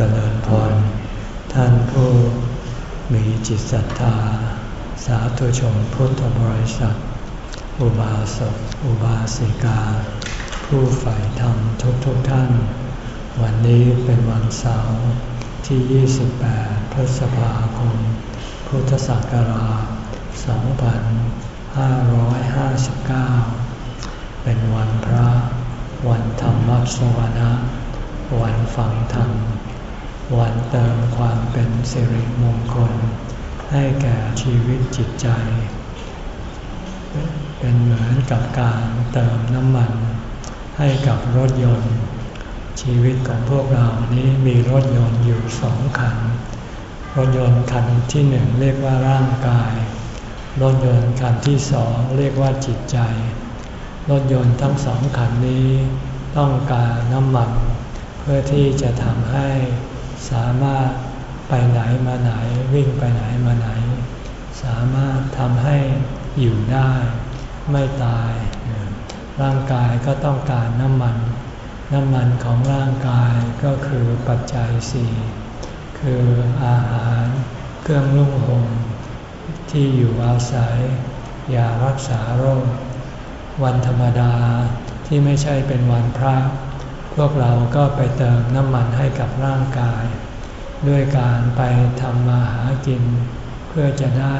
เจริญพร ท่านผู้มีจิตศรัทธา สาธุชนพุทธบริษัท อุบาสกอุบาสิกา ผู้ใฝ่ธรรมทุกทุกท่าน วันนี้เป็นวันเสาร์ที่ 28 พฤษภาคม พุทธศักราช 2559 เป็นวันพระ วันธรรมสวนะ วันฟังธรรม วันเติมความเป็นสิริมงคล ให้แก่ชีวิตจิตใจ เป็นเหมือนกับการเติมน้ำมัน ให้กับรถยนต์ ชีวิตของพวกเรานี้มีรถยนต์อยู่สองคัน รถยนต์คันที่หนึ่งเรียกว่าร่างกาย รถยนต์คันที่สองเรียกว่าจิตใจ รถยนต์ทั้งสองคันนี้ต้องการน้ำมัน เพื่อที่จะทำให้ สามารถไปไหนมาไหนวิ่งไปไหนมาไหน สามารถทำให้อยู่ได้ ไม่ตาย ร่างกายก็ต้องการน้ำมัน น้ำมันของร่างกายก็คือปัจจัยสี่คืออาหารเครื่องนุ่งห่มที่อยู่อาศัยยารักษาโรค วันธรรมดาที่ไม่ใช่เป็นวันพระ วกเราก็ไปเติมน้ำมันให้กับร่างกาย ด้วยการไปทำมาหากิน เพื่อจะได้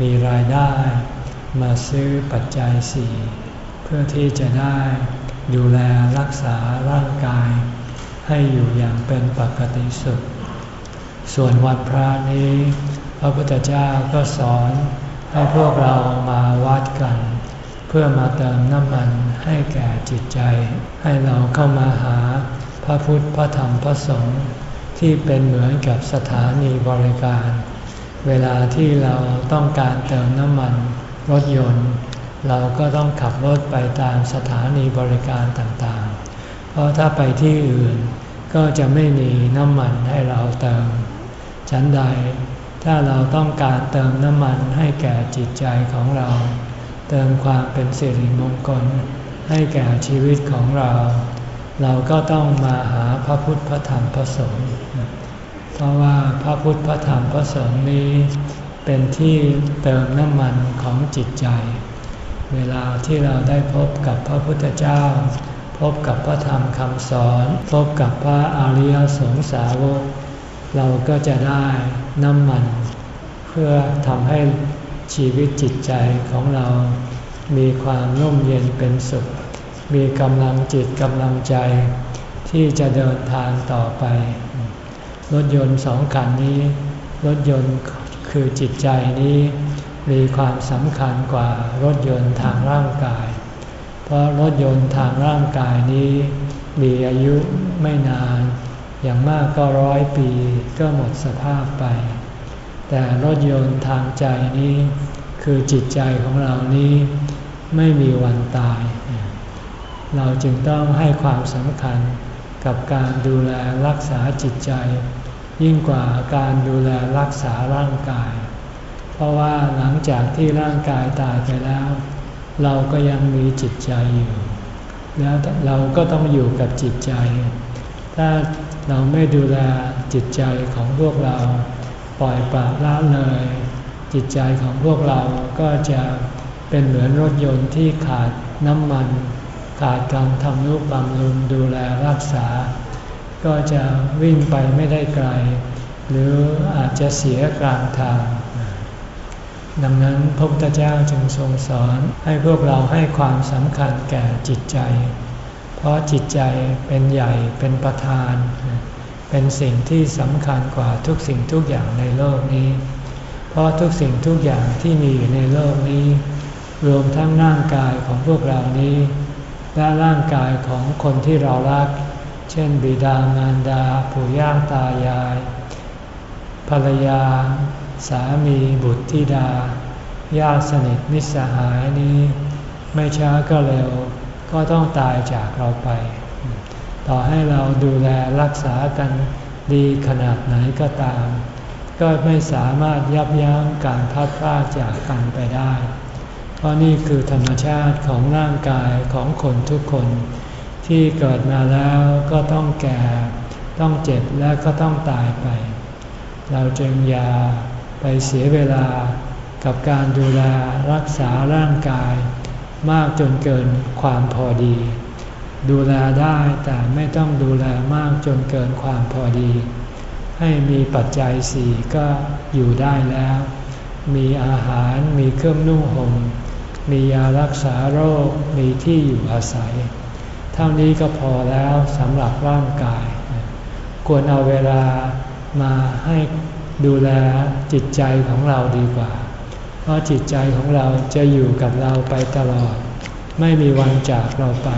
มีรายได้ มาซื้อปัจจัยสี่เพื่อที่จะได้ดูแลรักษาร่างกาย ให้อยู่อย่างเป็นปกติสุข ส่วนวันพระนี้ พระพุทธเจ้าก็สอนให้พวกเรามาวัดกัน เพื่อมาเติมน้ำมันให้แก่จิตใจ ให้เราเข้ามาหาพระพุทธพระธรรมพระสงฆ์ที่เป็นเหมือนกับสถานีบริการ เวลาที่เราต้องการเติมน้ำมันรถยนต์ เราก็ต้องขับรถไปตามสถานีบริการต่างๆ เพราะถ้าไปที่อื่นก็จะไม่มีน้ำมันให้เราเติม ฉันใด ถ้าเราต้องการเติมน้ำมันให้แก่จิตใจของเรา เติมความเป็นสิริมงคลให้แก่ชีวิตของเรา เราก็ต้องมาหาพระพุทธพระธรรมพระสงฆ์เพราะว่าพระพุทธพระธรรมพระสงฆ์นี้เป็นที่เติมน้ำมันของจิตใจ เวลาที่เราได้พบกับพระพุทธเจ้า พบกับพระธรรมคำสอน พบกับพระอริยสงสาวก เราก็จะได้น้ำมัน เพื่อทำให้ ชีวิตจิตใจของเรา มีความร่มเย็นเป็นสุข มีกำลังจิตกำลังใจ ที่จะเดินทางต่อไป รถยนต์สองคันนี้ รถยนต์คือจิตใจนี้ มีความสำคัญกว่ารถยนต์ทางร่างกาย เพราะรถยนต์ทางร่างกายนี้ มีอายุไม่นาน อย่างมากก็ร้อยปีก็หมดสภาพไป แต่รถยนต์ทางใจนี้ คือจิตใจของเรานี้ไม่มีวันตาย เราจึงต้องให้ความสำคัญกับการดูแลรักษาจิตใจ ยิ่งกว่าการดูแลรักษาร่างกาย เพราะว่าหลังจากที่ร่างกายตายไปแล้ว เราก็ยังมีจิตใจอยู่ แล้วเราก็ต้องอยู่กับจิตใจ ถ้าเราไม่ดูแลจิตใจของพวกเรา ปล่อยปละละเลย จิตใจของพวกเราก็จะเป็นเหมือนรถยนต์ที่ขาดน้ำมัน ขาดการทำนุบำรุงดูแลรักษา ก็จะวิ่งไปไม่ได้ไกล หรืออาจจะเสียกลางทาง ดังนั้นพระพุทธเจ้าจึงทรงสอนให้พวกเราให้ความสำคัญแก่จิตใจ เพราะจิตใจเป็นใหญ่เป็นประธานเเป็นสิ่งที่สำคัญกว่าทุกสิ่งทุกอย่างในโลกนี้ เพราะทุกสิ่งทุกอย่างที่มีอยู่ในโลกนี้ รวมทั้งร่างกายของพวกเรานี้ และร่างกายของคนที่เรารัก เช่น บิดามารดาปู่ย่าตายาย ภรรยา สามีบุตรธิดาญาติสนิทมิตรสหายนี้ ไม่ช้าก็เร็วก็ต้องตายจากเราไป ต่อให้เราดูแลรักษากันดีขนาดไหนก็ตาม ก็ไม่สามารถยับยั้งการพัดพลาดจากกันไปได้ เพราะนี่คือธรรมชาติของร่างกายของคนทุกคน ที่เกิดมาแล้วก็ต้องแก่ ต้องเจ็บและก็ต้องตายไป เราจึงอย่าไปเสียเวลากับการดูแลรักษาร่างกาย มากจนเกินความพอดี ดูแลได้แต่ไม่ต้องดูแลมากจนเกินความพอดี ให้มีปัจจัยสี่ก็อยู่ได้แล้ว มีอาหารมีเครื่องนุ่งหม่มมียารักษาโรคมีที่อยู่อาศัย เท่านี้ก็พอแล้วสำหรับร่างกาย ควรเอาเวลามาให้ดูแลจิตใจของเราดีกว่า เพราะจิตใจของเราจะอยู่กับเราไปตลอด ไม่มีวันจากเราไป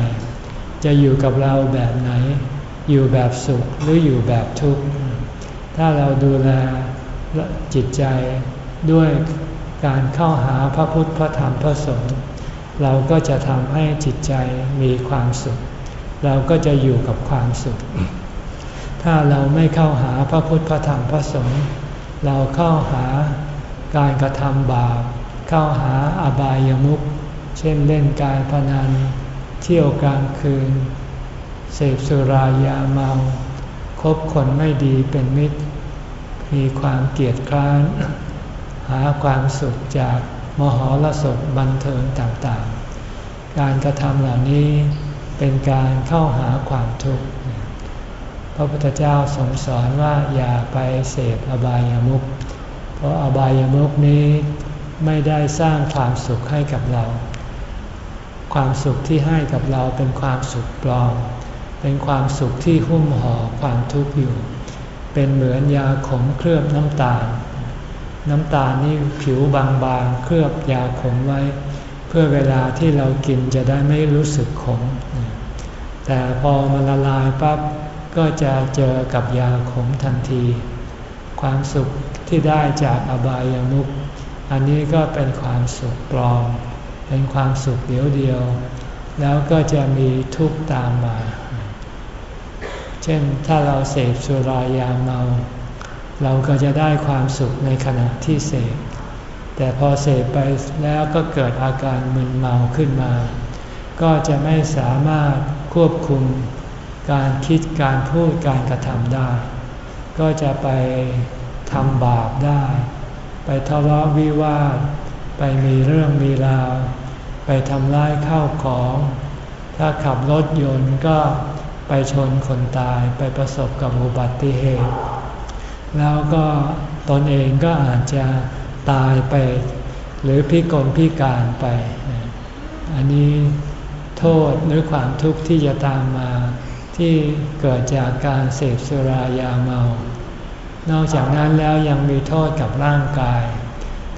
จะอยู่กับเราแบบไหน อยู่แบบสุขหรืออยู่แบบทุกข์ ถ้าเราดูแลจิตใจด้วยการเข้าหาพระพุทธพระธรรมพระสงฆ์เราก็จะทำให้จิตใจมีความสุข เราก็จะอยู่กับความสุข ถ้าเราไม่เข้าหาพระพุทธพระธรรมพระสงฆ์เราเข้าหาการกระทำบาปเข้าหาอบายามุขเช่นเล่นการพนัน เที่ยวกลางคืน เสพสุรายาเมา คบคนไม่ดีเป็นมิตร มีความเกลียดคร้าน หาความสุขจากมหรสพบันเทิงต่างๆ การกระทำเหล่านี้เป็นการเข้าหาความทุกข์ พระพุทธเจ้าทรงสอนว่าอย่าไปเสพอบายามุข เพราะอบายามุขนี้ไม่ได้สร้างความสุขให้กับเรา ความสุขที่ให้กับเราเป็นความสุขปลอม เป็นความสุขที่หุ้มห่อความทุกข์อยู่ เป็นเหมือนยาขมเคลือบน้ำตาล น้ำตาลนี่ผิวบางๆ เคลือบยาขมไว้ เพื่อเวลาที่เรากินจะได้ไม่รู้สึกขม แต่พอมันละลายปั๊บก็จะเจอกับยาขมทันที ความสุขที่ได้จากอบายามุขอันนี้ก็เป็นความสุขปลอม เป็นความสุขเดียวเดียว แล้วก็จะมีทุกข์ตามมา เช่นถ้าเราเสพสุรายาเมา เราก็จะได้ความสุขในขณะที่เสพแต่พอเสพไปแล้วก็เกิดอาการมึนเมาขึ้นมา ก็จะไม่สามารถควบคุมการคิดการพูดการกระทำได้ ก็จะไปทำบาปได้ ไปทะเลาะวิวาท ไปมีเรื่องมีราว ไปทำร้ายข้าวของ ถ้าขับรถยนต์ก็ไปชนคนตายไปประสบกับอุบัติเหตุ แล้วก็ตนเองก็อาจจะตายไป หรือพิกลพิการไป อันนี้โทษหรือความทุกข์ที่จะตามมาที่เกิดจากการเสพสุรายาเมา นอกจากนั้นแล้วยังมีโทษกับร่างกาย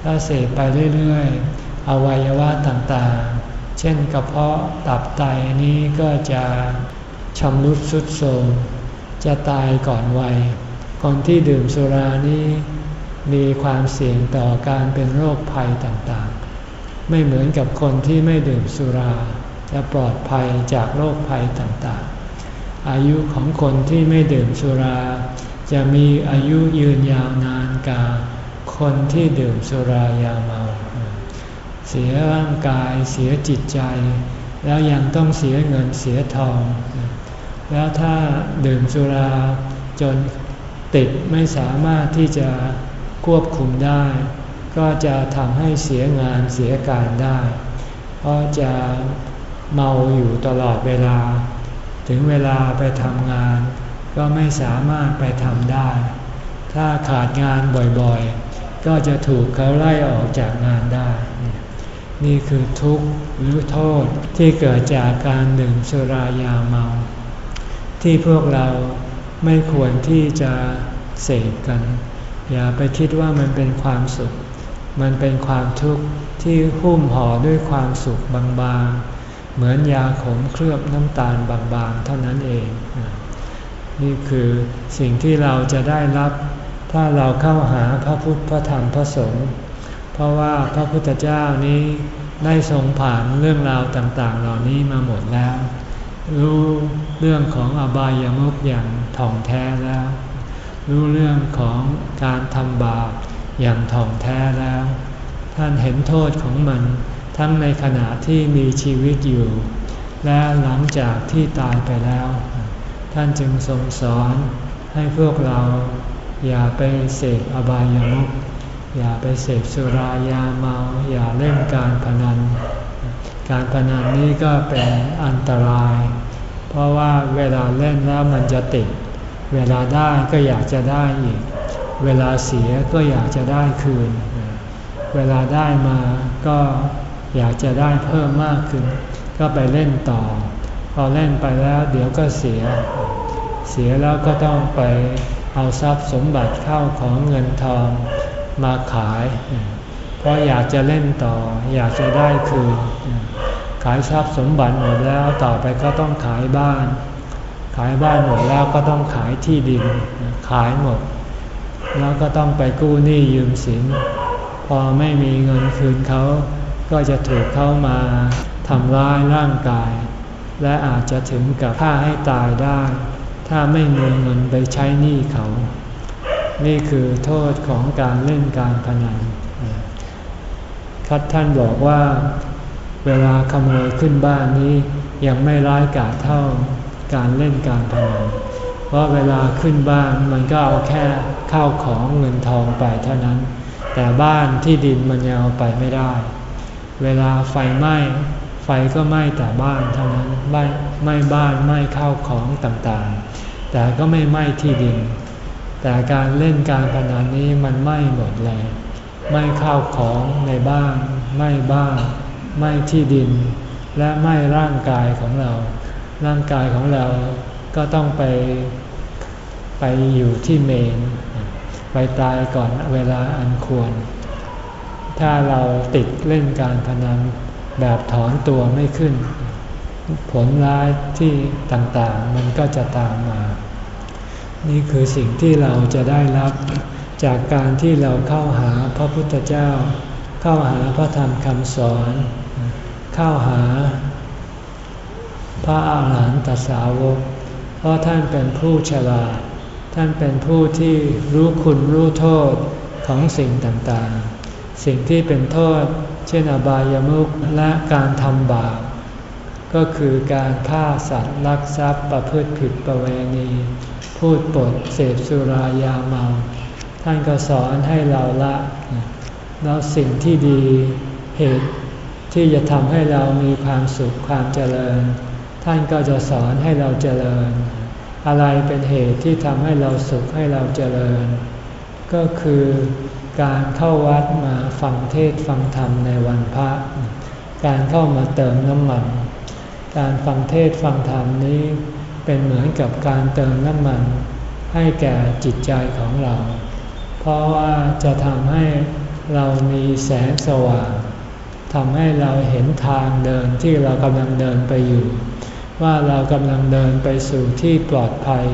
ถ้าเสพไปเรื่อยๆ อวัยวะต่างๆ เช่นกระเพาะตับไตนี้ก็จะชำรุดสุดโทรมจะตายก่อนวัย คนที่ดื่มสุรานี้มีความเสี่ยงต่อการเป็นโรคภัยต่างๆ ไม่เหมือนกับคนที่ไม่ดื่มสุรา จะปลอดภัยจากโรคภัยต่างๆ อายุของคนที่ไม่ดื่มสุรา จะมีอายุยืนยาวนานกว่า คนที่ดื่มสุรายาเมา เสียร่างกายเสียจิตใจ แล้วยังต้องเสียเงินเสียทอง แล้วถ้าดื่มสุราจนติดไม่สามารถที่จะควบคุมได้ ก็จะทำให้เสียงานเสียการได้ เพราะจะเมาอยู่ตลอดเวลา ถึงเวลาไปทำงาน ก็ไม่สามารถไปทำได้ ถ้าขาดงานบ่อยๆ ก็จะถูกเขาไล่ออกจากงานได้ นี่คือทุกข์หรือโทษที่เกิดจากการหนึ่งสุรายาเมา ที่พวกเราไม่ควรที่จะเสพกัน อย่าไปคิดว่ามันเป็นความสุข มันเป็นความทุกข์ที่หุ้มห่อด้วยความสุขบางๆ เหมือนยาขมเคลือบน้ำตาลบางๆ เท่านั้นเอง นี่คือสิ่งที่เราจะได้รับ ถ้าเราเข้าหาพระพุทธพระธรรมพระสงฆ์เพราะว่าพระพุทธเจ้านี้ได้ทรงผ่านเรื่องราวต่างๆ เหล่านี้มาหมดแล้ว รู้เรื่องของอบายามุขอย่างถ่องแท้แล้ว รู้เรื่องของการทำบาปอย่างถ่องแท้แล้ว ท่านเห็นโทษของมัน ทั้งในขณะที่มีชีวิตอยู่ และหลังจากที่ตายไปแล้ว ท่านจึงทรงสอนให้พวกเรา อย่าไปเสพอบายามุขอย่าไปเสพสุรายาเมา อย่าเล่นการพนัน การพนันนี้ก็เป็นอันตราย เพราะว่าเวลาเล่นแล้วมันจะติด เวลาได้ก็อยากจะได้อีก เวลาเสียก็อยากจะได้คืน เวลาได้มาก็อยากจะได้เพิ่มมากขึ้น ก็ไปเล่นต่อ พอเล่นไปแล้วเดี๋ยวก็เสีย เสียแล้วก็ต้องไป เอาทรัพย์สมบัติเข้าของเงินทองมาขาย เพราะอยากจะเล่นต่อ อยากจะได้คืน ขายทรัพย์สมบัติหมดแล้วต่อไปก็ต้องขายบ้าน ขายบ้านหมดแล้วก็ต้องขายที่ดิน ขายหมด แล้วก็ต้องไปกู้หนี้ยืมสิน พอไม่มีเงินคืนเขาก็จะถูกเข้ามาทำร้ายร่างกาย และอาจจะถึงกับฆ่าให้ตายได้ ถ้าไม่มีเงินไปใช้หนี้เขา นี่คือโทษของการเล่นการพนันคัดท่านบอกว่า เวลาขโมยขึ้นบ้านนี้ยังไม่ร้ายกาจเท่าการเล่นการพนัน เพราะเวลาขึ้นบ้านมันก็เอาแค่ข้าวของเงินทองไปเท่านั้น แต่บ้านที่ดินมันยังเอาไปไม่ได้ เวลาไฟไหม้ ไฟก็ไหม้แต่บ้านเท่านั้นไหม้ไหม้บ้านไหม้ข้าวของต่างๆ แต่ก็ไม่ไหม้ที่ดิน แต่การเล่นการพนันนี้มันไหม้หมดเลยไหม้ข้าวของในบ้านไหม้บ้านไหม้ที่ดิน และไหม้ร่างกายของเรา ร่างกายของเราก็ต้องไปไปอยู่ที่เมน ไปตายก่อนเวลาอันควร ถ้าเราติดเล่นการพนัน แบบถอนตัวไม่ขึ้น ผลร้ายที่ต่างๆ มันก็จะตามมา นี่คือสิ่งที่เราจะได้รับจากการที่เราเข้าหาพระพุทธเจ้า เข้าหาพระธรรมคำสอน เข้าหา พระอาหารหันตสาวก เพราะท่านเป็นผู้ฉลาด ท่านเป็นผู้ที่รู้คุณรู้โทษของสิ่งต่างๆ สิ่งที่เป็นโทษ เช่นอบายามุขและการทำบาปก็คือการฆ่าสัตว์ลักทรัพย์ประพฤติผิดประเวณี พูดปดเสพสุรายาเมา ท่านก็สอนให้เราละ แล้วสิ่งที่ดีเหตุที่จะทำให้เรามีความสุขความเจริญ ท่านก็จะสอนให้เราเจริญ อะไรเป็นเหตุที่ทำให้เราสุขให้เราเจริญ ก็คือ การเข้าวัดมาฟังเทศฟังธรรมในวันพระ การเข้ามาเติมน้ำมัน การฟังเทศฟังธรรมนี้เป็นเหมือนกับการเติมน้ำมัน ให้แก่จิตใจของเรา เพราะว่าจะทำให้เรามีแสงสว่างทำให้เราเห็นทางเดินที่เรากำลังเดินไปอยู่ ว่าเรากำลังเดินไปสู่ที่ปลอดภัย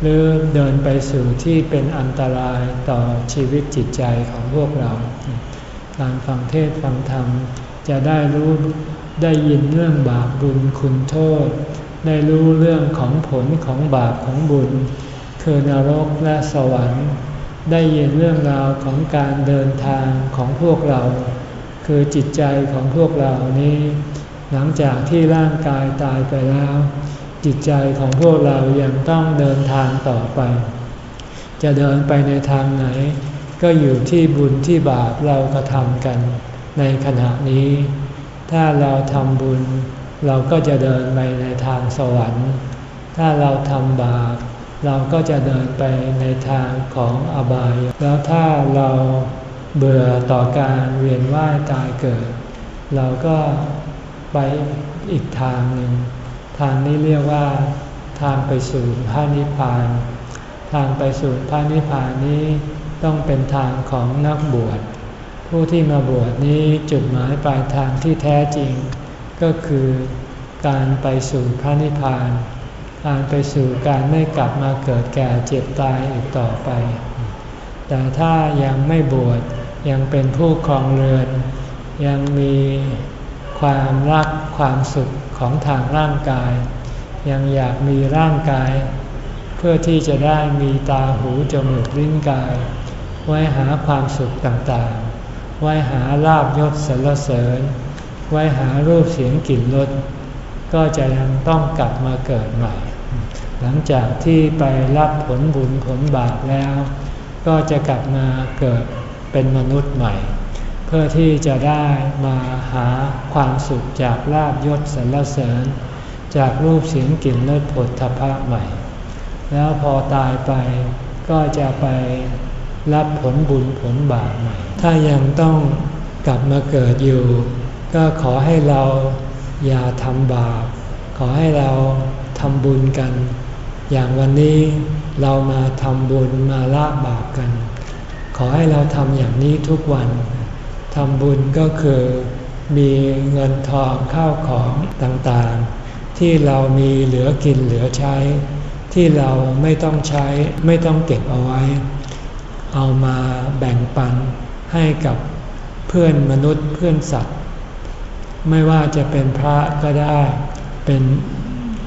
หรือเดินไปสู่ที่เป็นอันตรายต่อชีวิตจิตใจของพวกเรา การฟังเทศฟังธรรมจะได้รู้ได้ยินเรื่องบาปบุญคุณโทษ ได้รู้เรื่องของผลของบาปของบุญ คือนรกและสวรรค์ ได้ยินเรื่องราวของการเดินทางของพวกเรา คือจิตใจของพวกเรานี้ หลังจากที่ร่างกายตายไปแล้ว จิตใจของพวกเรายังต้องเดินทางต่อไป จะเดินไปในทางไหน ก็อยู่ที่บุญที่บาปเรากระทำกัน ในขณะนี้ ถ้าเราทำบุญ เราก็จะเดินไปในทางสวรรค์ ถ้าเราทำบาป เราก็จะเดินไปในทางของอบาย แล้วถ้าเราเบื่อต่อการเวียนว่ายตายเกิด เราก็ไปอีกทางหนึ่ง ทางนี้เรียกว่า ทางไปสู่พระนิพพาน ทางไปสู่พระนิพพานนี้ต้องเป็นทางของนักบวช ผู้ที่มาบวชนี้จุดหมายปลายทางที่แท้จริง ก็คือการไปสู่พระนิพพาน การไปสู่การไม่กลับมาเกิดแก่เจ็บตายอีกต่อไป แต่ถ้ายังไม่บวชยังเป็นผู้ครองเรือน ยังมีความรักความสุข ของทางร่างกาย ยังอยากมีร่างกาย เพื่อที่จะได้มีตาหูจมูกลิ้นกาย ไว้หาความสุขต่างๆ ไว้หาลาบยศสรรเสริญ ไว้หารูปเสียงกลิ่นรสก็จะยังต้องกลับมาเกิดใหม่ หลังจากที่ไปรับผลบุญผลบาปแล้ว ก็จะกลับมาเกิดเป็นมนุษย์ใหม่ เพื่อที่จะได้มาหาความสุขจากลาบยศสรรเสริญ จากรูปเสียงกลิ่นรสผลทพะใหม่ แล้วพอตายไปก็จะไปรับผลบุญผลบาปใหม่ ถ้ายังต้องกลับมาเกิดอยู่ ก็ขอให้เราอย่าทำบาป ขอให้เราทำบุญกัน อย่างวันนี้เรามาทำบุญมาละบาปกัน ขอให้เราทำอย่างนี้ทุกวัน ทำบุญก็คือมีเงินทองข้าวของต่างๆ ที่เรามีเหลือกินเหลือใช้ ที่เราไม่ต้องใช้ไม่ต้องเก็บเอาไว้ เอามาแบ่งปันให้กับเพื่อนมนุษย์เพื่อนสัตว์ ไม่ว่าจะเป็นพระก็ได้ เป็น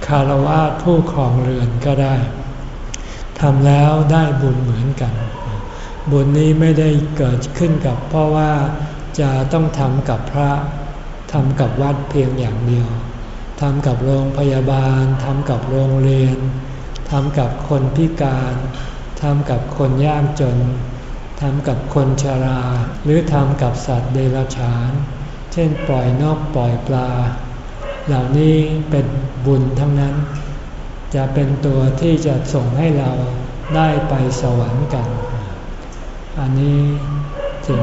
คารวะผู้ครองเรือนก็ได้ทำแล้วได้บุญเหมือนกัน บุญนี้ไม่ได้เกิดขึ้นกับ เพราะว่าจะต้องทำกับพระทำกับวัดเพียงอย่างเดียวทำกับโรงพยาบาลทำกับโรงเรียนทำกับคนพิการทำกับคนยากจนทำกับคนชรา หรือทำกับสัตว์เดรัจฉาน เช่นปล่อยนกปล่อยปลา เหล่านี้เป็นบุญทั้งนั้น จะเป็นตัวที่จะส่งให้เราได้ไปสวรรค์กัน อันนี้สิ่ง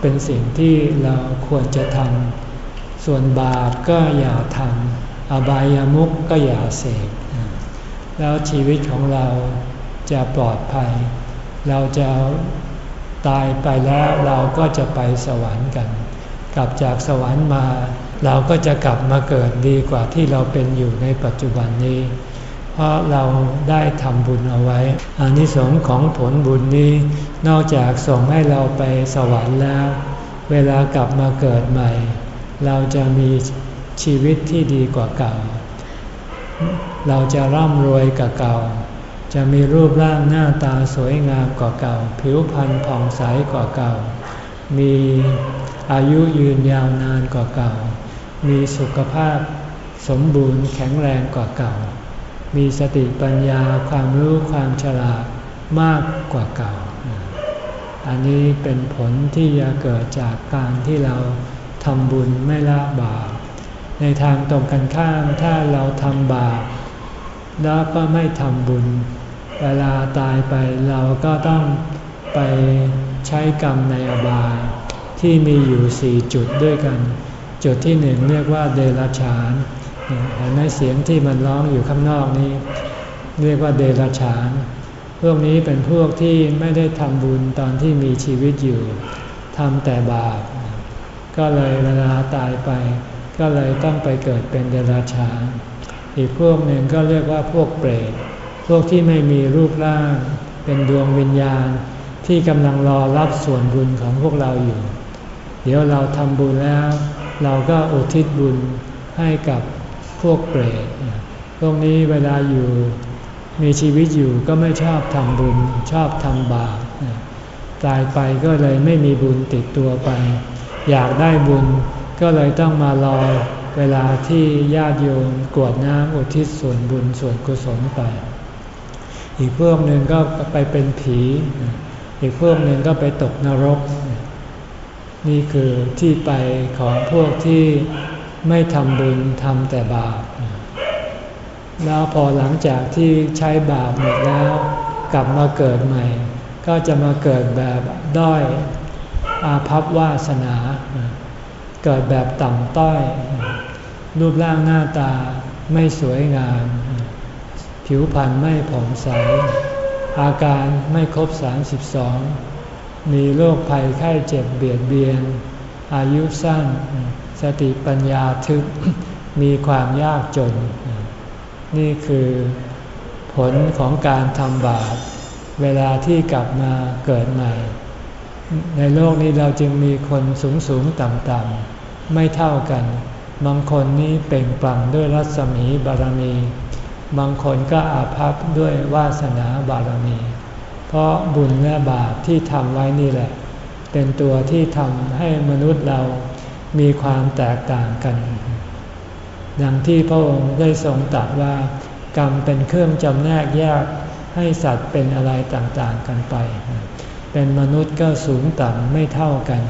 เป็นสิ่งที่เราควรจะทำ ส่วนบาปก็อย่าทำ อบายามุกก็อย่าเสกแล้วชีวิตของเราจะปลอดภัย เราจะตายไปแล้วเราก็จะไปสวรรค์กัน กลับจากสวรรค์มา เราก็จะกลับมาเกิดดีกว่าที่เราเป็นอยู่ในปัจจุบันนี้ เพราะเราได้ทำบุญเอาไว้อานิสงส์ของผลบุญนี้ นอกจากส่งให้เราไปสวรรค์แล้ว เวลากลับมาเกิดใหม่ เราจะมีชีวิตที่ดีกว่าเก่า เราจะร่ำรวยกว่าเก่า จะมีรูปร่างหน้าตาสวยงามกว่าเก่า ผิวพรรณผ่องใสกว่าเก่า มีอายุยืนยาวนานกว่าเก่า มีสุขภาพสมบูรณ์แข็งแรงกว่าเก่า มีสติปัญญาความรู้ความฉลาดมากกว่าเก่า อันนี้เป็นผลที่จะเกิดจากการที่เราทำบุญไม่ละบาป ในทางตรงกันข้ามถ้าเราทำบาปแล้วก็ไม่ทำบุญ เวลาตายไปเราก็ต้องไปใช้กรรมในอบายที่มีอยู่สี่จุดด้วยกัน จุดที่หนึ่งเรียกว่าเดรัจฉาน เห็นไหมเสียงที่มันร้องอยู่ข้างนอกนี้ เรียกว่าเดรัจฉาน พวกนี้เป็นพวกที่ไม่ได้ทำบุญตอนที่มีชีวิตอยู่ทำแต่บาป ก็เลยเวลาตายไป ก็เลยต้องไปเกิดเป็นเดรัจฉาน อีกพวกหนึ่งก็เรียกว่าพวกเปรต พวกที่ไม่มีรูปร่าง เป็นดวงวิญญาณที่กำลังรอรับส่วนบุญของพวกเราอยู่ เดี๋ยวเราทำบุญแล้ว เราก็อุทิศบุญให้กับ วกเปรตพวกนี้เวลาอยู่มีชีวิตอยู่ก็ไม่ชอบทำบุญชอบทำบาปตายไปก็เลยไม่มีบุญติดตัวไป อยากได้บุญก็เลยต้องมารอเวลาที่ญาติโยมกวดน้ำอุทิศส่วนบุญส่วนกุศลไป อีกพวกหนึ่งก็ไปเป็นผี อีกพวกหนึ่งก็ไปตกนรก นี่คือที่ไปของพวกที่ ไม่ทำบุญทำแต่บาป แล้วพอหลังจากที่ใช้บาปหมดแล้ว กลับมาเกิดใหม่ ก็จะมาเกิดแบบด้อยอาภัพวาสนา เกิดแบบต่ำต้อย รูปร่างหน้าตาไม่สวยงาม ผิวพรรณไม่ผ่องใส อาการไม่ครบ 32 มีโรคภัยไข้เจ็บเบียดเบียน อายุสั้น สติปัญญาทึบมีความยากจน นี่คือผลของการทำบาปเวลาที่กลับมาเกิดใหม่ ในโลกนี้เราจึงมีคนสูงสูงต่ำต่ำไม่เท่ากัน บางคนนี้เป่งปลั่งด้วยรัศมีบารมี บางคนก็อาภัพด้วยวาสนาบารมี เพราะบุญและบาปที่ทำไว้นี่แหละ เป็นตัวที่ทำให้มนุษย์เรา มีความแตกต่างกัน ดังที่พระองค์ได้ทรงตรัสว่ากรรมเป็นเครื่องจำแนกแยกให้สัตว์เป็นอะไรต่างๆกันไป เป็นมนุษย์ก็สูงต่ำไม่เท่ากัน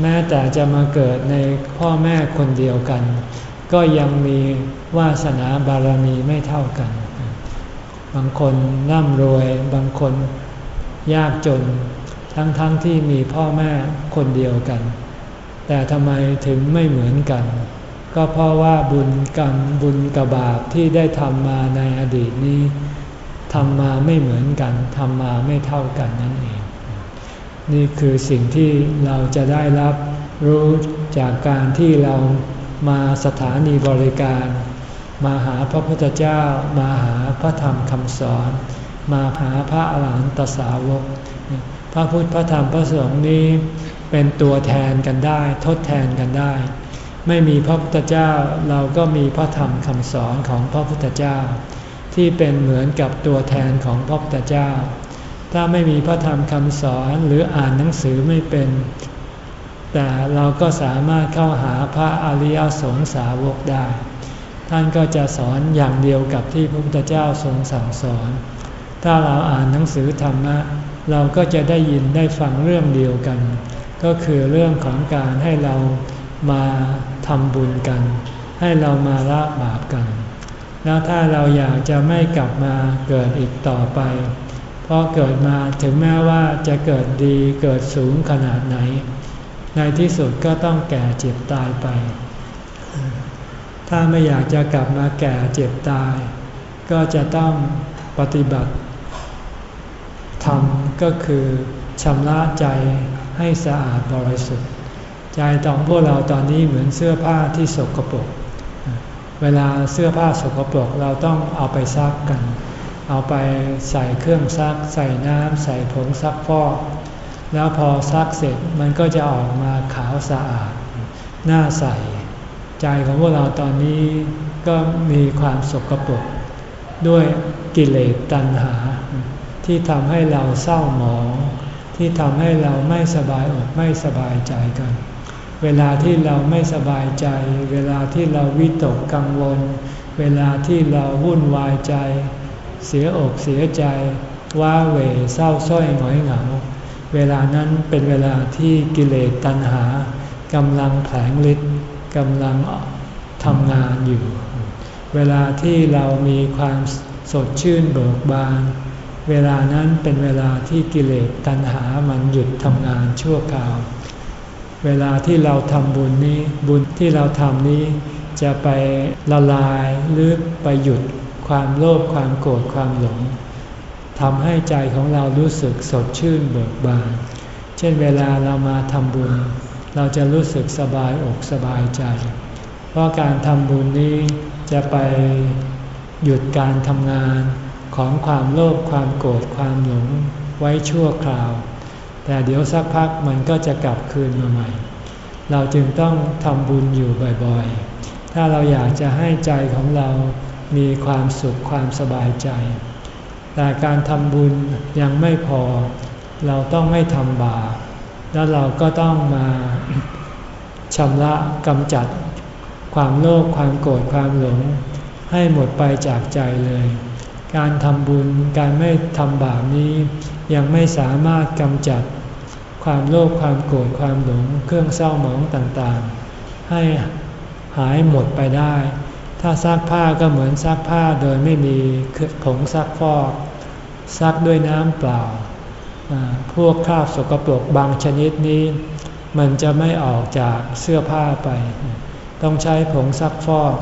แม้แต่จะมาเกิดในพ่อแม่คนเดียวกัน ก็ยังมีวาสนาบารมีไม่เท่ากัน บางคนร่ำรวยบางคนยากจน ทั้งๆทที่มีพ่อแม่คนเดียวกัน แต่ทำไมถึงไม่เหมือนกัน ก็เพราะว่าบุญกรรมบุญกบาปที่ได้ทำมาในอดีตนี้ทำมาไม่เหมือนกันทำมาไม่เท่ากันนั่นเอง นี่คือสิ่งที่เราจะได้รับรู้จากการที่เรามาสถานีบริการ มาหาพระพุทธเจ้า มาหาพระธรรมคำสอน มาหาพระอรหันตสาวก พระพุทธพระธรรมพระสงฆ์นี้ เป็นตัวแทนกันได้ ทดแทนกันได้ ไม่มีพระพุทธเจ้าเราก็มีพระธรรมคำสอนของพระพุทธเจ้า ที่เป็นเหมือนกับตัวแทนของพระพุทธเจ้า ถ้าไม่มีพระธรรมคำสอนหรืออ่านหนังสือไม่เป็น แต่เราก็สามารถเข้าหาพระอริยสงสาวกได้ ท่านก็จะสอนอย่างเดียวกับที่พระพุทธเจ้าทรงสั่งสอน ถ้าเราอ่านหนังสือธรรมะเราก็จะได้ยินได้ฟังเรื่องเดียวกัน ก็คือเรื่องของการให้เรามาทำบุญกัน ให้เรามาละบาปกัน แล้วถ้าเราอยากจะไม่กลับมาเกิดอีกต่อไป เพราะเกิดมาถึงแม้ว่าจะเกิดดีเกิดสูงขนาดไหน ในที่สุดก็ต้องแก่เจ็บตายไป ถ้าไม่อยากจะกลับมาแก่เจ็บตาย ก็จะต้องปฏิบัติทำก็คือชำระใจ ให้สะอาดบริสุทธิ์ ใจของพวกเราตอนนี้เหมือนเสื้อผ้าที่สกปรก เวลาเสื้อผ้าสกปรกเราต้องเอาไปซักกัน เอาไปใส่เครื่องซัก ใส่น้ำใส่ผงซักฟอกแล้วพอซักเสร็จมันก็จะออกมาขาวสะอาดหน้าใส ใจของพวกเราตอนนี้ก็มีความสกปรกด้วยกิเลสตัณหา ที่ทำให้เราเศร้าหมอง ที่ทำให้เราไม่สบายอกไม่สบายใจกัน เวลาที่เราไม่สบายใจ เวลาที่เราวิตกกังวล เวลาที่เราวุ่นวายใจ เสียอกเสียใจ ว้าเหวเศร้าส้อยหงอยเหงา เวลานั้นเป็นเวลาที่กิเลสตัณหากำลังแผลงฤทธิ์กำลังทำงานอยู่ เวลาที่เรามีความสดชื่นเบิกบาน เวลานั้นเป็นเวลาที่กิเลสตัณหามันหยุดทำงานชั่วคราว เวลาที่เราทำบุญนี้บุญที่เราทำนี้ จะไปละลายหรือไปหยุดความโลภความโกรธความหลงทำให้ใจของเรารู้สึกสดชื่นเบิกบาน เช่นเวลาเรามาทำบุญ เราจะรู้สึกสบายอกสบายใจ เพราะการทำบุญนี้จะไปหยุดการทำงาน ของความโลภความโกรธความหลงไว้ชั่วคราว แต่เดี๋ยวสักพักมันก็จะกลับคืนมาใหม่ เราจึงต้องทำบุญอยู่บ่อยๆ ถ้าเราอยากจะให้ใจของเรามีความสุขความสบายใจ แต่การทำบุญยังไม่พอ เราต้องไม่ทำบาปแล้วเราก็ต้องมาชำระกำจัดความโลภความโกรธความหลง ให้หมดไปจากใจเลย การทำบุญการไม่ทำบาปนี้ ยังไม่สามารถกำจัดความโลภความโกรธความหลงเครื่องเศร้าหมองต่างๆ ให้หายหมดไปได้ ถ้าซักผ้าก็เหมือนซักผ้าโดยไม่มีผงซักฟอก ซักด้วยน้ำเปล่า พวกคราบสกปรกบางชนิดนี้ มันจะไม่ออกจากเสื้อผ้าไป ต้องใช้ผงซักฟอก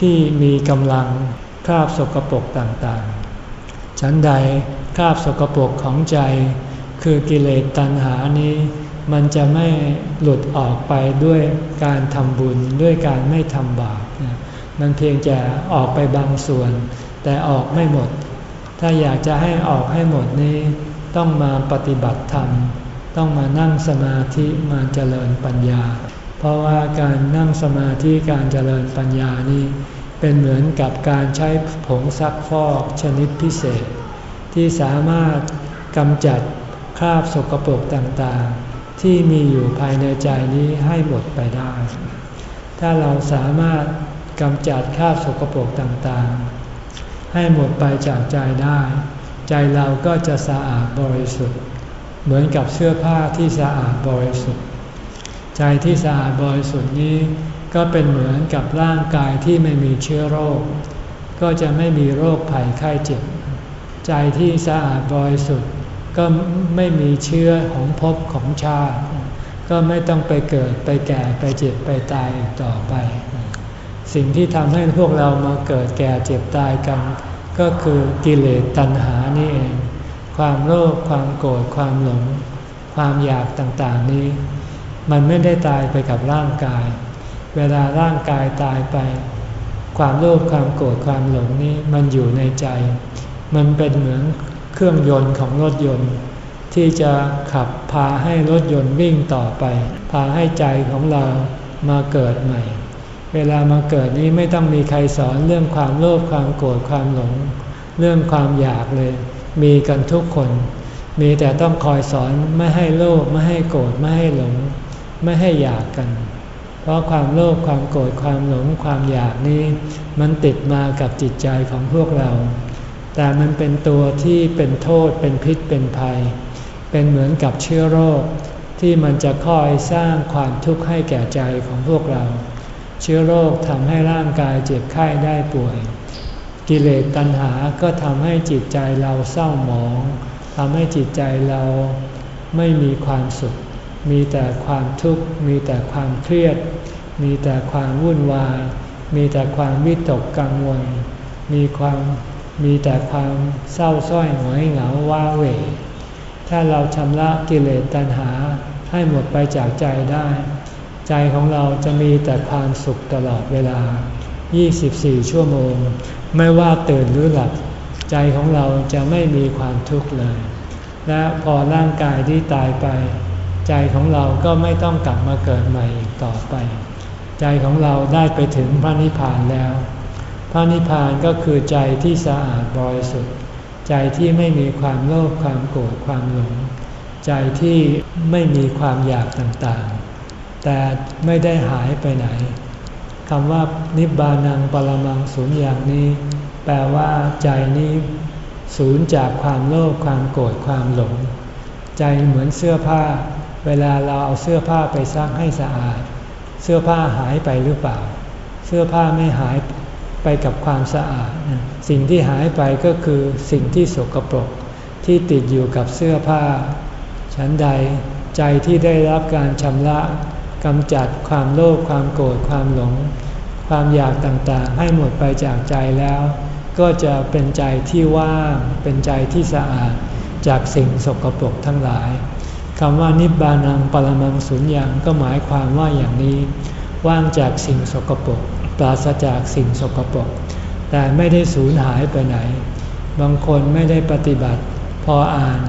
ที่มีกำลัง คราบสกปรกต่างๆ ฉันใดคราบสกปรกของใจ คือกิเลสตัณหานี้ มันจะไม่หลุดออกไปด้วยการทำบุญด้วยการไม่ทำบาปมันเพียงจะออกไปบางส่วน แต่ออกไม่หมด ถ้าอยากจะให้ออกให้หมดนี้ ต้องมาปฏิบัติธรรม ต้องมานั่งสมาธิมาเจริญปัญญา เพราะว่าการนั่งสมาธิการเจริญปัญญานี้ เป็นเหมือนกับการใช้ผงซักฟอกชนิดพิเศษ ที่สามารถกำจัดคราบสกปรกต่างๆ ที่มีอยู่ภายในใจนี้ให้หมดไปได้ ถ้าเราสามารถกำจัดคราบสกปรกต่างๆ ให้หมดไปจากใจได้ ใจเราก็จะสะอาดบริสุทธิ์ เหมือนกับเสื้อผ้าที่สะอาดบริสุทธิ์ ใจที่สะอาดบริสุทธิ์นี้ ก็เป็นเหมือนกับร่างกายที่ไม่มีเชื้อโรค ก็จะไม่มีโรคภัยไข้เจ็บ ใจที่สะอาดบริสุทธิ์ก็ไม่มีเชื้อของภพของชาติ ก็ไม่ต้องไปเกิดไปแก่ไปเจ็บไปตายต่อไป สิ่งที่ทำให้พวกเรามาเกิดแก่เจ็บตายกัน ก็คือกิเลสตัณหานี่เอง ความโลภความโกรธความหลง ความอยากต่างๆนี้ มันไม่ได้ตายไปกับร่างกาย เวลาร่างกายตายไป ความโลภความโกรธความหลงนี้มันอยู่ในใจ มันเป็นเหมือนเครื่องยนต์ของรถยนต์ ที่จะขับพาให้รถยนต์วิ่งต่อไป พาให้ใจของเรามาเกิดใหม่ เวลามาเกิดนี้ไม่ต้องมีใครสอนเรื่องความโลภความโกรธความหลง เรื่องความอยากเลย มีกันทุกคน มีแต่ต้องคอยสอนไม่ให้โลภไม่ให้โกรธไม่ให้หลง ไม่ให้อยากกัน เพราะความโลภความโกรธความหลงความอยากนี้ มันติดมากับจิตใจของพวกเรา แต่มันเป็นตัวที่เป็นโทษเป็นพิษเป็นภัย เป็นเหมือนกับเชื้อโรค ที่มันจะคอยสร้างความทุกข์ให้แก่ใจของพวกเรา เชื้อโรคทำให้ร่างกายเจ็บไข้ได้ป่วย กิเลสตัณหาก็ทำให้จิตใจเราเศร้าหมองทำให้จิตใจเราไม่มีความสุข มีแต่ความทุกข์ มีแต่ความเครียด มีแต่ความวุ่นวาย มีแต่ความวิตกกังวล มีความมีแต่ความเศร้าส้อยหงอยเหงาว้าเหวถ้าเราชำระกิเลสตัณหาให้หมดไปจากใจได้ ใจของเราจะมีแต่ความสุขตลอดเวลา 24 ชั่วโมง ไม่ว่าตื่นหรือหลับ ใจของเราจะไม่มีความทุกข์เลย และพอร่างกายที่ตายไป ใจของเราก็ไม่ต้องกลับมาเกิดใหม่อีกต่อไป ใจของเราได้ไปถึงพระนิพพานแล้ว พระนิพพานก็คือใจที่สะอาดบริสุทธิ์ใจที่ไม่มีความโลภความโกรธความหลง ใจที่ไม่มีความอยากต่างๆ แต่ไม่ได้หายไปไหนคำว่านิบานังปรมังสูญอย่างนี้ แปลว่าใจนี้สูญจากความโลภความโกรธความหลง ใจเหมือนเสื้อผ้า เวลาเราเอาเสื้อผ้าไปซักให้สะอาด เสื้อผ้าหายไปหรือเปล่า เสื้อผ้าไม่หายไปกับความสะอาด สิ่งที่หายไปก็คือสิ่งที่สกปรกที่ติดอยู่กับเสื้อผ้า ฉันใดใจที่ได้รับการชำระกำจัดความโลภความโกรธความหลง ความอยากต่างๆ ให้หมดไปจากใจแล้ว ก็จะเป็นใจที่ว่างเป็นใจที่สะอาดจากสิ่งสกปรกทั้งหลาย คำว่านิบานังปรมังสุญญ์ก็หมายความว่าอย่างนี้ ว่างจากสิ่งสกปรกปราศจากสิ่งสกปรกแต่ไม่ได้สูญหายไปไหน บางคนไม่ได้ปฏิบัติ พออ่าน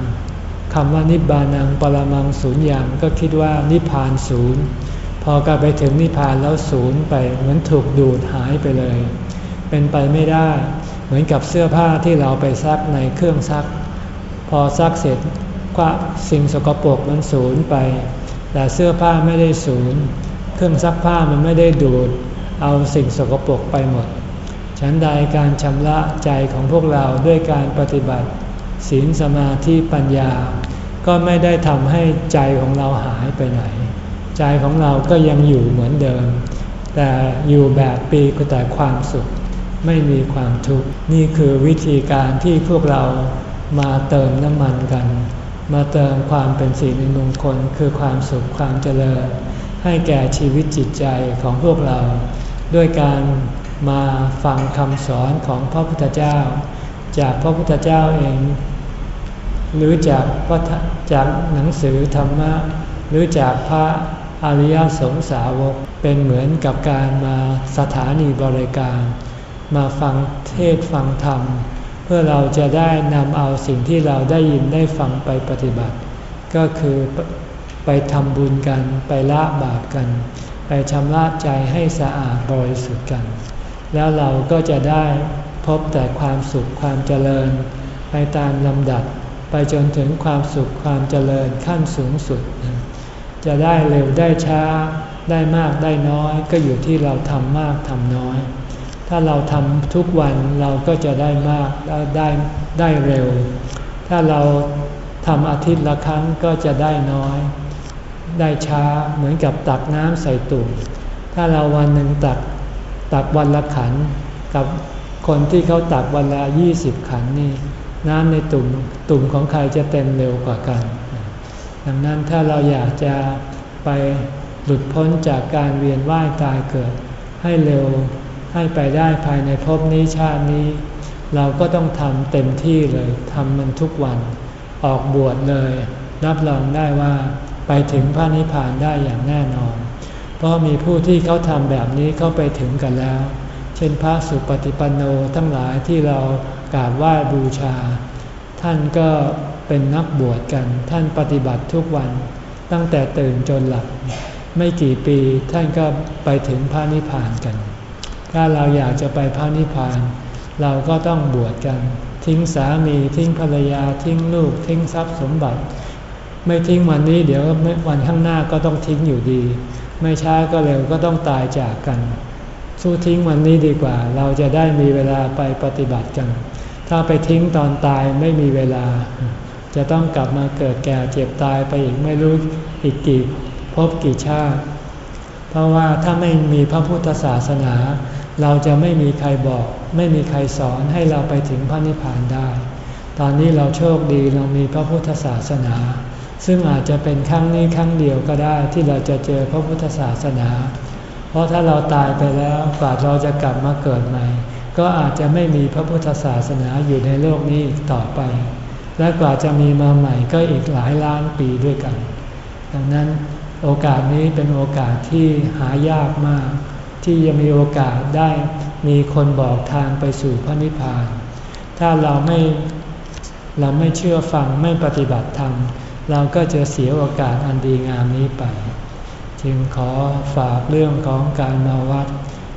คำว่านิบานังปรมังสูญญ์ก็คิดว่านิพานศูนย์พอกลับไปถึงนิพพานแล้วศูนย์ไปเหมือนถูกดูดหายไปเลย เป็นไปไม่ได้ เหมือนกับเสื้อผ้าที่เราไปซักในเครื่องซัก พอซักเสร็จ ก็สิ่งสกปรกมันสูญไป แต่เสื้อผ้าไม่ได้สูญ เครื่องซักผ้ามันไม่ได้ดูด เอาสิ่งสกปรกไปหมด ฉันใดการชำระใจของพวกเราด้วยการปฏิบัติ ศีลสมาธิปัญญา ก็ไม่ได้ทำให้ใจของเราหายไปไหน ใจของเราก็ยังอยู่เหมือนเดิม แต่อยู่แบบปีกแต่ความสุข ไม่มีความทุกข์ นี่คือวิธีการที่พวกเรามาเติมน้ำมันกัน มาเติมความเป็นสีในมงคลคือความสุขความเจริญ ให้แก่ชีวิตจิตใจของพวกเรา ด้วยการมาฟังคำสอนของพระพุทธเจ้า จากพระพุทธเจ้าเอง หรือจากจากหนังสือธรรมะ หรือจากพระอริยสงสาวกเป็นเหมือนกับการมาสถานีบริการ มาฟังเทศฟังธรรม เพื่อเราจะได้นำเอาสิ่งที่เราได้ยินได้ฟังไปปฏิบัติ ก็คือไปทำบุญกันไปละบาปกัน ไปชำระใจให้สะอาดบริสุทธิ์กัน แล้วเราก็จะได้พบแต่ความสุขความเจริญ ไปตามลำดับ ไปจนถึงความสุขความเจริญขั้นสูงสุด จะได้เร็วได้ช้าได้มากได้น้อย ก็อยู่ที่เราทำมากทำน้อย ถ้าเราทำทุกวันเราก็จะได้มากได้ได้เร็ว ถ้าเราทำอาทิตย์ละครั้งก็จะได้น้อย ได้ช้าเหมือนกับตักน้ำใส่ตุ่มถ้าเราวันหนึ่งตักตักวันละขันกับคนที่เขาตักวันละยี่สิบขันนี่น้ำในตุ่มตุ่มของใครจะเต็มเร็วกว่ากัน ดังนั้นถ้าเราอยากจะไปหลุดพ้นจากการเวียนว่ายตายเกิด ให้เร็ว ให้ไปได้ภายในภพนี้ชาตินี้ เราก็ต้องทำเต็มที่เลยทำมันทุกวัน ออกบวชเลย รับรองได้ว่าไปถึงพระนิพพานได้อย่างแน่นอน เพราะมีผู้ที่เขาทำแบบนี้เขาไปถึงกันแล้ว เช่นพระสุปฏิปันโนทั้งหลายที่เรากราบไหว้บูชา ท่านก็เป็นนักบวชกัน ท่านปฏิบัติทุกวัน ตั้งแต่ตื่นจนหลับ ไม่กี่ปีท่านก็ไปถึงพระนิพพานกัน ถ้าเราอยากจะไปพระนิพพาน เราก็ต้องบวชกัน ทิ้งสามีทิ้งภรรยาทิ้งลูก ทิ้งทรัพย์สมบัติ ไม่ทิ้งวันนี้เดี๋ยววันข้างหน้าก็ต้องทิ้งอยู่ดี ไม่ช้าก็เร็วก็ต้องตายจากกัน สู้ทิ้งวันนี้ดีกว่า เราจะได้มีเวลาไปปฏิบัติกัน ถ้าไปทิ้งตอนตายไม่มีเวลา จะต้องกลับมาเกิดแก่เจ็บตายไปอีกไม่รู้อีกกี่พบกี่ชาติ เพราะว่าถ้าไม่มีพระพุทธศาสนา เราจะไม่มีใครบอก ไม่มีใครสอนให้เราไปถึงพระนิพพานได้ ตอนนี้เราโชคดีเรามีพระพุทธศาสนา ซึ่งอาจจะเป็นครั้งนี้ครั้งเดียวก็ได้ที่เราจะเจอพระพุทธศาสนา เพราะถ้าเราตายไปแล้วกว่าเราจะกลับมาเกิดใหม่ ก็อาจจะไม่มีพระพุทธศาสนาอยู่ในโลกนี้ต่อไป และกว่าจะมีมาใหม่ก็อีกหลายล้านปีด้วยกัน ดังนั้นโอกาสนี้เป็นโอกาสที่หายากมาก ที่จะมีโอกาสได้มีคนบอกทางไปสู่พระนิพพาน ถ้าเราไม่เราไม่เชื่อฟังไม่ปฏิบัติธรรม เราก็จะเสียโอกาสอันดีงามนี้ไป จึงขอฝากเรื่องของการมาวัด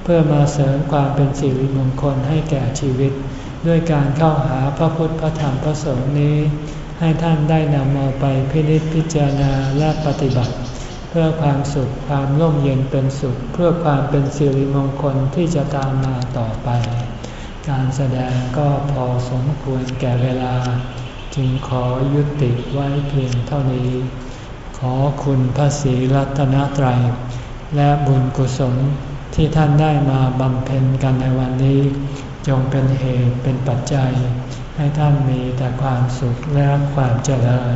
เพื่อมาเสริมความเป็นสิริมงคลให้แก่ชีวิต ด้วยการเข้าหาพระพุทธพระธรรมพระสงฆ์นี้ ให้ท่านได้นำเอาไปพินิจพิจารณาและปฏิบัติ เพื่อความสุขความร่มเย็นเป็นสุข เพื่อความเป็นสิริมงคลที่จะตามมาต่อไป การแสดงก็พอสมควรแก่เวลา จึงขอยุติไว้เพียงเท่านี้ ขอคุณพระศรีรัตนตรัย และบุญกุศลที่ท่านได้มาบำเพ็ญกันในวันนี้ จงเป็นเหตุเป็นปัจจัย ให้ท่านมีแต่ความสุขและความเจริญ